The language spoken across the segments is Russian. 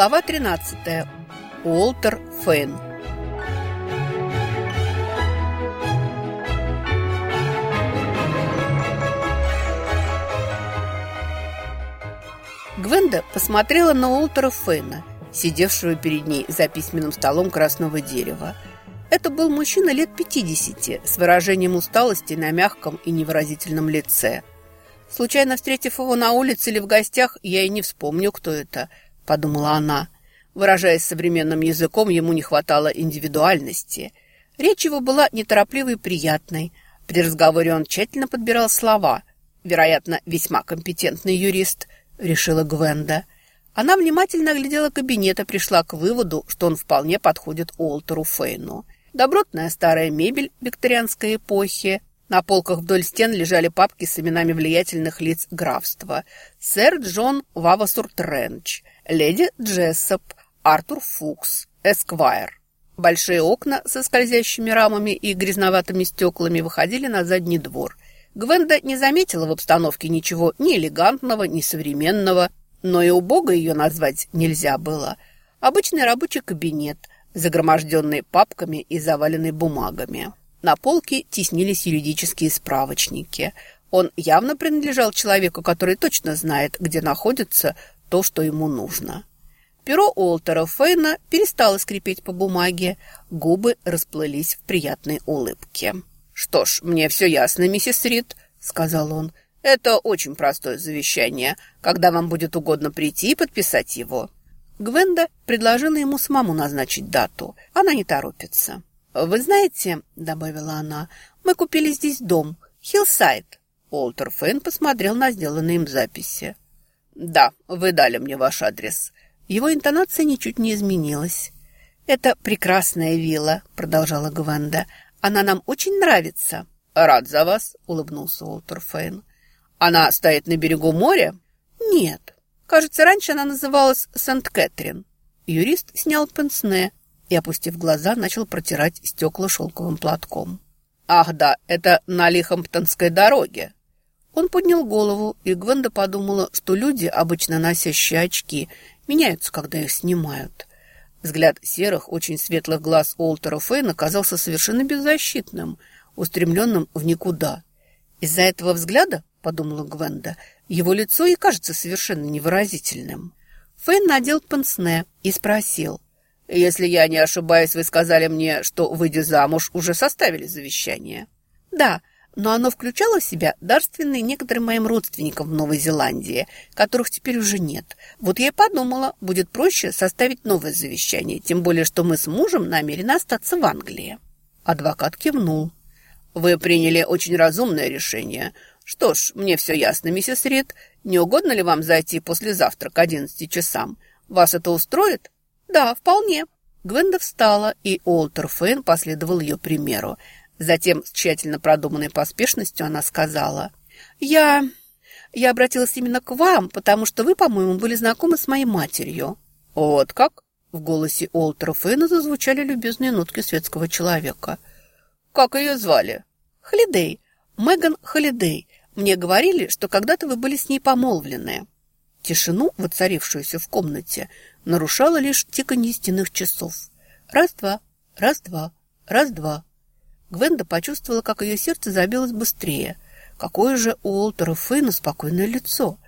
Глава 13. Уолтер Фейн. Гвенда посмотрела на Уолтера Фейна, сидевшего перед ней за письменным столом красного дерева. Это был мужчина лет 50 с выражением усталости на мягком и невыразительном лице. Случайно встретив его на улице или в гостях, я и не вспомню, кто это, подумала она. Выражаясь современным языком, ему не хватало индивидуальности. Речь его была неторопливой и приятной. При разговоре он тщательно подбирал слова. Вероятно, весьма компетентный юрист, решила Гвенда. Она внимательно оглядела кабинет и пришла к выводу, что он вполне подходит Уолтеру Фейну. Добротная старая мебель викторианской эпохи, на полках вдоль стен лежали папки с именами влиятельных лиц графства. Сэр Джон Вавасуртренч, леди Джессоп, Артур Фукс, Эсквайр. Большие окна со скользящими рамами и грязноватыми стеклами выходили на задний двор. Гвенда не заметила в обстановке ничего ни элегантного, ни современного, но и убого ее назвать нельзя было. Обычный рабочий кабинет, загроможденный папками и заваленный бумагами. На полке теснились юридические справочники. Он явно принадлежал человеку, который точно знает, где находится то, что ему нужно. Перо Уолтера Фейна перестало скрипеть по бумаге, губы расплылись в приятной улыбке. «Что ж, мне все ясно, миссис Рид», — сказал он. «Это очень простое завещание, когда вам будет угодно прийти и подписать его». Гвенда предложила ему самому назначить дату. Она не торопится. «Вы знаете, — добавила она, — мы купили здесь дом, Хиллсайд». Уолтер Фейн посмотрел на сделанные им записи. «Да, вы дали мне ваш адрес». Его интонация ничуть не изменилась. «Это прекрасная вилла», — продолжала Гвенда. «Она нам очень нравится». «Рад за вас», — улыбнулся Уолтер Фейн. «Она стоит на берегу моря?» «Нет. Кажется, раньше она называлась Сент-Кэтрин». Юрист снял пенсне и, опустив глаза, начал протирать стекла шелковым платком. «Ах да, это на Лихамптонской дороге!» Он поднял голову, и Гвенда подумала, что люди, обычно носящие очки, меняются, когда их снимают. Взгляд серых, очень светлых глаз Уолтера Фейна казался совершенно беззащитным, устремленным в никуда. «Из-за этого взгляда, — подумала Гвенда, — его лицо и кажется совершенно невыразительным». Фейн надел пенсне и спросил — если я не ошибаюсь, вы сказали мне, что, выйдя замуж, уже составили завещание. Да, но оно включало в себя дарственные некоторым моим родственникам в Новой Зеландии, которых теперь уже нет. Вот я и подумала, будет проще составить новое завещание, тем более, что мы с мужем намерены остаться в Англии. Адвокат кивнул. Вы приняли очень разумное решение. Что ж, мне все ясно, миссис Рид. Не угодно ли вам зайти послезавтра к одиннадцати часам? Вас это устроит? «Да, вполне». Гвенда встала, и Уолтер Фейн последовал ее примеру. Затем с тщательно продуманной поспешностью она сказала, «Я... я обратилась именно к вам, потому что вы, по-моему, были знакомы с моей матерью». «Вот как?» В голосе Уолтера Фейна зазвучали любезные нотки светского человека. «Как ее звали?» «Холидей. Меган Холидей. Мне говорили, что когда-то вы были с ней помолвлены». Тишину, воцарившуюся в комнате, нарушало лишь тиканье стенных часов. Раз-два, раз-два, раз-два. Гвенда почувствовала, как ее сердце забилось быстрее. Какое же у Уолтера Фейна спокойное лицо.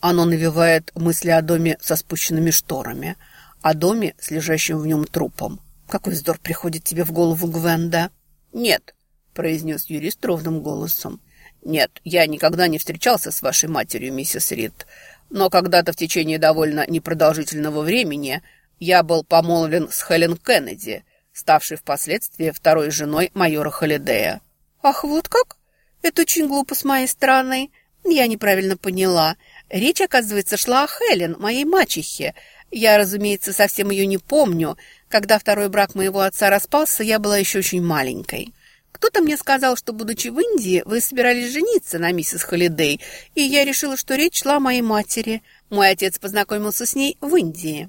Оно навевает мысли о доме со спущенными шторами, о доме с лежащим в нем трупом. Какой вздор приходит тебе в голову, Гвенда? Нет, произнес юрист ровным голосом. Нет, я никогда не встречался с вашей матерью, миссис Рид. Но когда-то в течение довольно непродолжительного времени я был помолвлен с Хелен Кеннеди, ставшей впоследствии второй женой майора Холидея. «Ах, вот как? Это очень глупо с моей стороны. Я неправильно поняла. Речь, оказывается, шла о Хелен, моей мачехе. Я, разумеется, совсем ее не помню. Когда второй брак моего отца распался, я была еще очень маленькой». Кто-то мне сказал, что, будучи в Индии, вы собирались жениться на миссис Холидей, и я решила, что речь шла о моей матери. Мой отец познакомился с ней в Индии.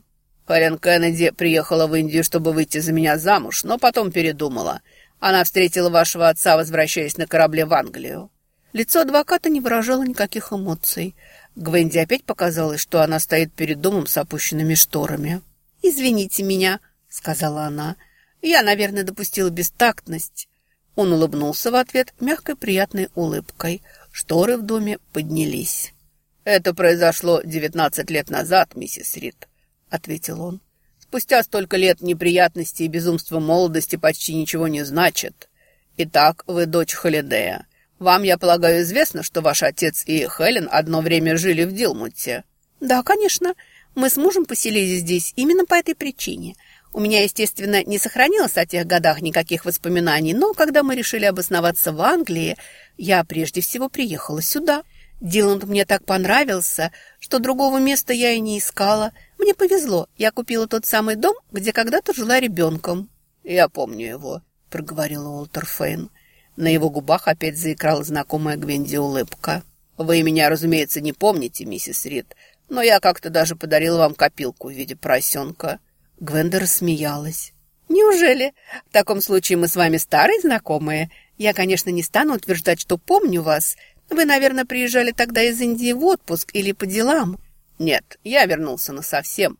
Карен Кеннеди приехала в Индию, чтобы выйти за меня замуж, но потом передумала. Она встретила вашего отца, возвращаясь на корабле в Англию. Лицо адвоката не выражало никаких эмоций. Гвенди опять показалось, что она стоит перед домом с опущенными шторами. «Извините меня», — сказала она. «Я, наверное, допустила бестактность». Он улыбнулся в ответ мягкой приятной улыбкой. Шторы в доме поднялись. «Это произошло девятнадцать лет назад, миссис Рид», — ответил он. «Спустя столько лет неприятностей и безумства молодости почти ничего не значит. Итак, вы дочь Холидея. Вам, я полагаю, известно, что ваш отец и Хелен одно время жили в Дилмуте?» «Да, конечно. Мы с мужем поселились здесь именно по этой причине. У меня, естественно, не сохранилось о тех годах никаких воспоминаний, но когда мы решили обосноваться в Англии, я прежде всего приехала сюда. Диланд мне так понравился, что другого места я и не искала. Мне повезло, я купила тот самый дом, где когда-то жила ребенком». «Я помню его», — проговорил Уолтер Фейн. На его губах опять заиграла знакомая Гвенди улыбка. «Вы меня, разумеется, не помните, миссис Рид, но я как-то даже подарил вам копилку в виде поросенка». Гвенда рассмеялась. «Неужели? В таком случае мы с вами старые знакомые. Я, конечно, не стану утверждать, что помню вас. Вы, наверное, приезжали тогда из Индии в отпуск или по делам». «Нет, я вернулся насовсем.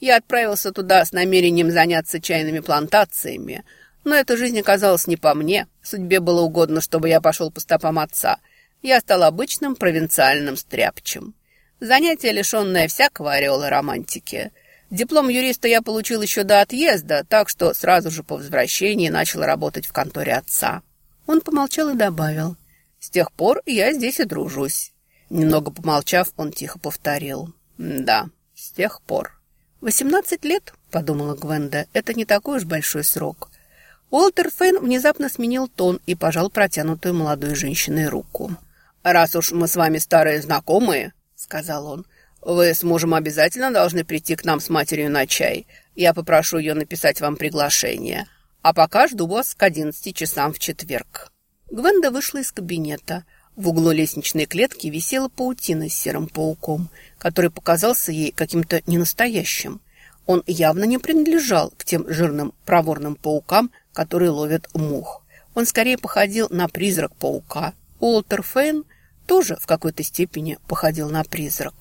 Я отправился туда с намерением заняться чайными плантациями, но эта жизнь оказалась не по мне. Судьбе было угодно, чтобы я пошел по стопам отца. Я стал обычным провинциальным стряпчем. Занятие, лишенное всякого ореола романтики. Диплом юриста я получил еще до отъезда, так что сразу же по возвращении начал работать в конторе отца. Он помолчал и добавил. «С тех пор я здесь и дружусь». Немного помолчав, он тихо повторил. «Да, с тех пор». «Восемнадцать лет?» — подумала Гвенда. «Это не такой уж большой срок». Уолтер Фейн внезапно сменил тон и пожал протянутую молодой женщиной руку. «Раз уж мы с вами старые знакомые», — сказал он, — «вы с мужем обязательно должны прийти к нам с матерью на чай. Я попрошу ее написать вам приглашение. А пока жду вас к одиннадцати часам в четверг». Гвенда вышла из кабинета. В углу лестничной клетки висела паутина с серым пауком, который показался ей каким-то ненастоящим. Он явно не принадлежал к тем жирным проворным паукам, которые ловят мух. Он скорее походил на призрак паука. Уолтер Фейн тоже в какой-то степени походил на призрак.